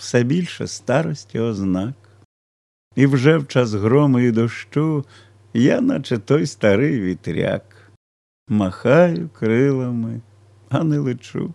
все більше старості ознак. І вже в час грому і дощу я, наче той старий вітряк, махаю крилами, а не лечу.